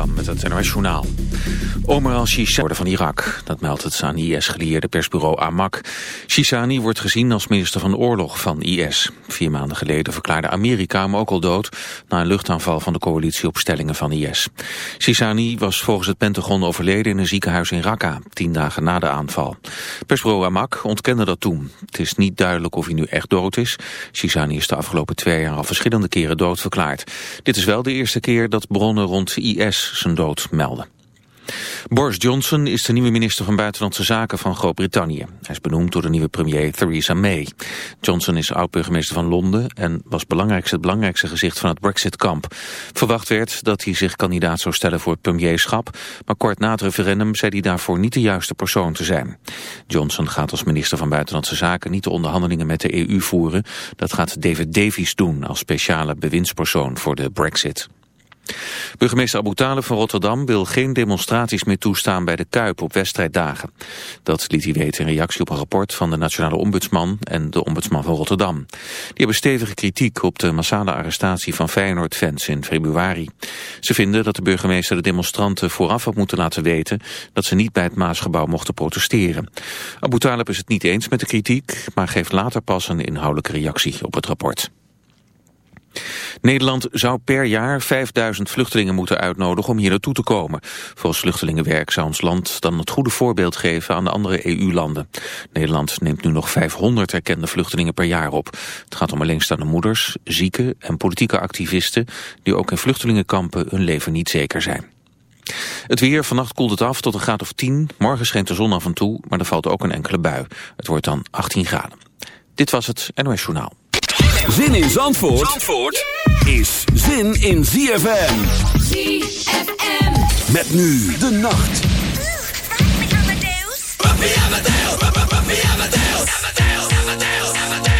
Kam met het NOS. Omar al-Shishani van Irak, dat meldt het aan IS-gelieerde persbureau Amak. Shishani wordt gezien als minister van oorlog van IS. Vier maanden geleden verklaarde Amerika hem ook al dood... na een luchtaanval van de coalitie op stellingen van IS. Shishani was volgens het Pentagon overleden in een ziekenhuis in Raqqa... tien dagen na de aanval. Persbureau Amak ontkende dat toen. Het is niet duidelijk of hij nu echt dood is. Shishani is de afgelopen twee jaar al verschillende keren doodverklaard. Dit is wel de eerste keer dat bronnen rond IS zijn dood melden. Boris Johnson is de nieuwe minister van Buitenlandse Zaken van Groot-Brittannië. Hij is benoemd door de nieuwe premier Theresa May. Johnson is oud-burgemeester van Londen en was belangrijkste, het belangrijkste gezicht van het Brexit-kamp. Verwacht werd dat hij zich kandidaat zou stellen voor het premierschap, maar kort na het referendum zei hij daarvoor niet de juiste persoon te zijn. Johnson gaat als minister van Buitenlandse Zaken niet de onderhandelingen met de EU voeren. Dat gaat David Davies doen als speciale bewindspersoon voor de Brexit. Burgemeester Abu Talib van Rotterdam wil geen demonstraties meer toestaan bij de Kuip op wedstrijddagen. Dat liet hij weten in reactie op een rapport van de Nationale Ombudsman en de Ombudsman van Rotterdam. Die hebben stevige kritiek op de massale arrestatie van Feyenoord-fans in februari. Ze vinden dat de burgemeester de demonstranten vooraf had moeten laten weten dat ze niet bij het Maasgebouw mochten protesteren. Abu Talib is het niet eens met de kritiek, maar geeft later pas een inhoudelijke reactie op het rapport. Nederland zou per jaar 5000 vluchtelingen moeten uitnodigen om hier naartoe te komen. Volgens Vluchtelingenwerk zou ons land dan het goede voorbeeld geven aan de andere EU-landen. Nederland neemt nu nog 500 erkende vluchtelingen per jaar op. Het gaat om alleenstaande moeders, zieken en politieke activisten... die ook in vluchtelingenkampen hun leven niet zeker zijn. Het weer, vannacht koelt het af tot een graad of 10. Morgen schijnt de zon af en toe, maar er valt ook een enkele bui. Het wordt dan 18 graden. Dit was het NOS Journaal. Zin in Zandvoort, Zandvoort is zin in ZFM. ZFM. Met nu de nacht. Buffy Amadeus. Buffy Amadeus. Er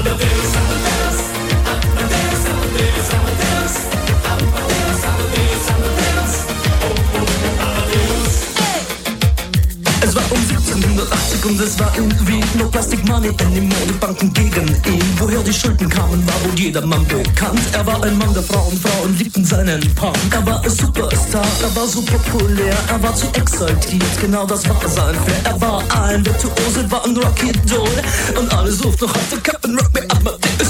Amadeus. Es 1780 und es war in Wien No Plastic Money in die Modebanken gegen ihn. Woher die Schulden kamen, war wohl jedermann bekannt. Er war ein Mann der Frauen, Frauen liebten seinen Punk. Er war ein Superstar, er war so populär Er war zu exaltiert, genau das war sein Flair. Er war ein Virtuose, war ein Rocky Doll. Und alle suchten noch heute Captain Rock me Come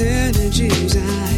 Energies. I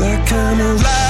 like I'm alive again.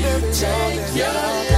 Nah, baby, nah,